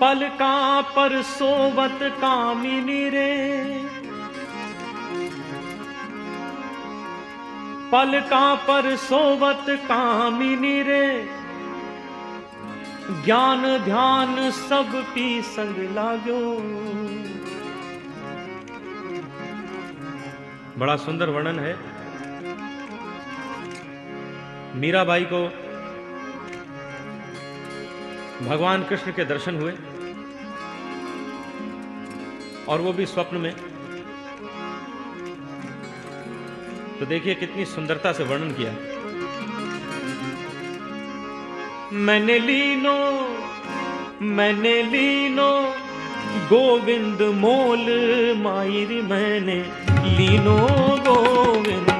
पलका पर सोवत कामिनी रे पलका पर सोवत कामिनी रे ज्ञान ध्यान सब पी संग लागो। बड़ा सुंदर वर्णन है। मीराबाई को भगवान कृष्ण के दर्शन हुए। और वो भी स्वप्न में। तो देखिए कितनी सुंदरता से वर्णन किया। मैंने लीनो मैंने लीनो, गोविंद मोल मायरी मैंने। लीनो, गोविंद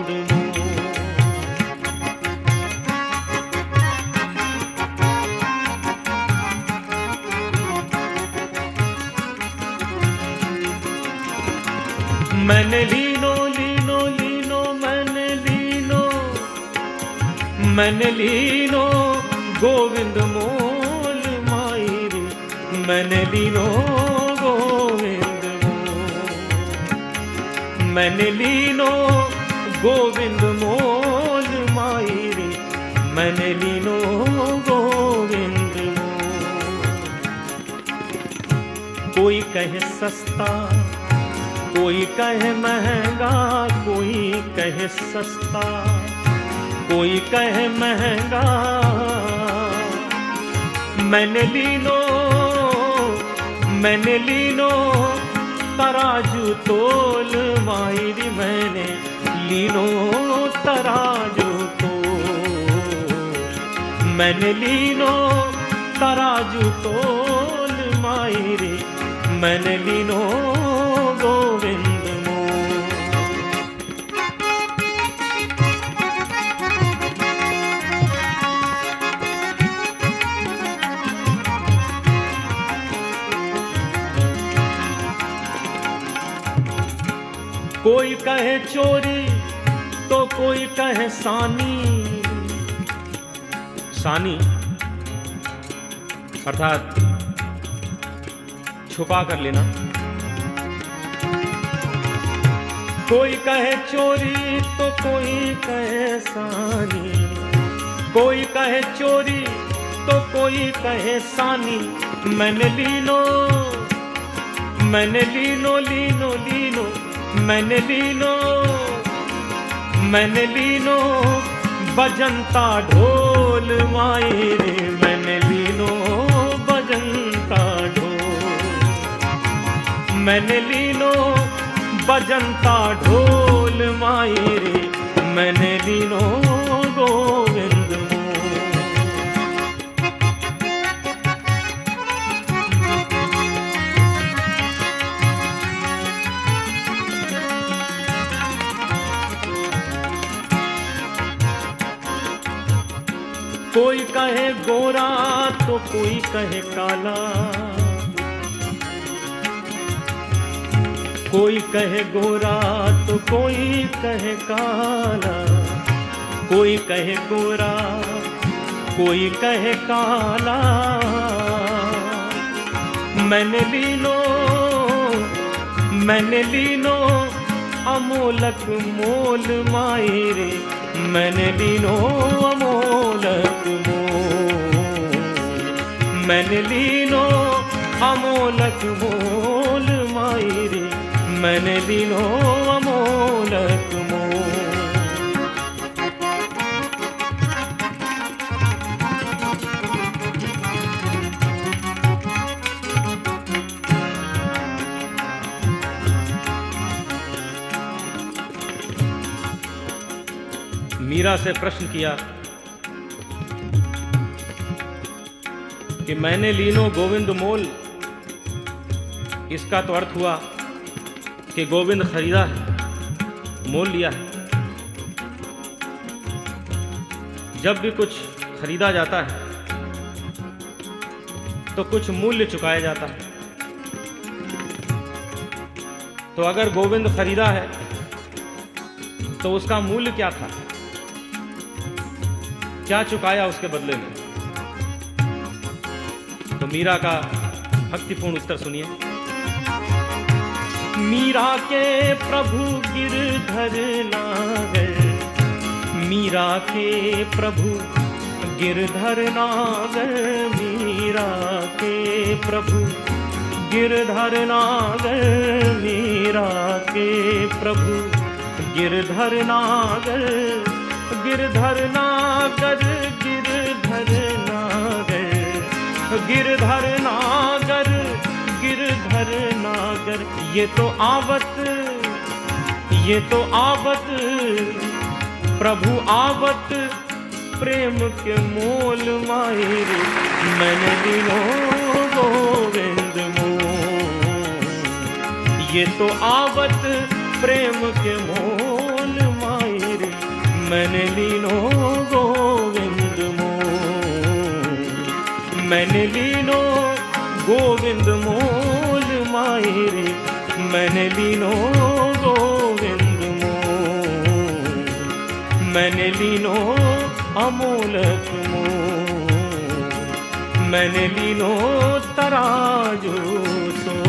मैंने लीनो लीनो लीनो, मैंने लीनो। मैंने लीनो, गोविंद मोल मायरी मैंने लीनो, गोविंद मैंने लीनो, गोविंद मोल मायरी मैंने लीनो, गोविंद कोई कहे सस्ता कोई कहे महँगा, कोई कहे सस्ता। कोई कहे महँगा, मैंने लीनो मैंने लीनो तराजू तोल मायरी मैंने लीनो तराजू तोल। मैंने लीनो तराजू तोल मायरी मैंने लीनो गोविंद कोई कहे चोरी तो कोई कहे सानी। सानी, अर्थात छुपा कर लेना। कोई कहे चोरी तो कोई कहे सानी। कोई कहे चोरी तो कोई कहे सानी। मैंने लीनो मैंने लीनो लीनो लीनो। मैंने लीनो मैंने लीनो बजनता ढोल मायरे मैंने लीनो बजनता ढोल। मैंने लीनो बजंता ढोल मायरे मैंने लीनो कोई कहे गोरा तो कोई कहे काला। कोई कहे गोरा तो कोई कहे काला। कोई कहे गोरा, कोई कहे काला। मैंने लीनो मैंने लीनो अमोलक मोल मायरे। मैंने लीनो अमोलक मोल। मैंने लीनो अमोलक मोल मायरे मैंने लीनो अमोलक मोल। मीरा से प्रश्न किया कि मैंने लीनो गोविंद मोल, इसका तो अर्थ हुआ कि गोविंद खरीदा है, मोल लिया है। जब भी कुछ खरीदा जाता है तो कुछ मूल्य चुकाया जाता है। तो अगर गोविंद खरीदा है तो उसका मूल्य क्या था? क्या चुकाया उसके बदले में? तो मीरा का भक्तिपूर्ण उत्तर सुनिए। मीरा के प्रभु गिरधर नागर मीरा के प्रभु गिरधर नागर मीरा के प्रभु गिरधर नागर मीरा के प्रभु गिरधर नागर गिरधर नागर गिरधर नागर गिरधर नागर गिरधर नागर। ये तो आवत, ये तो आवत, प्रभु आवत, प्रेम के मोल मायर मैंने दिलो गोविंद मोल। ये तो आवत, प्रेम के मोल मैंने लीनो गोविंद मोल मैंने लीनो गोविंद मोल मायर मैंने लीनो गोविंद मोल मैंने लीनो अमोलक मोल मैंने लीनो तराजू सो।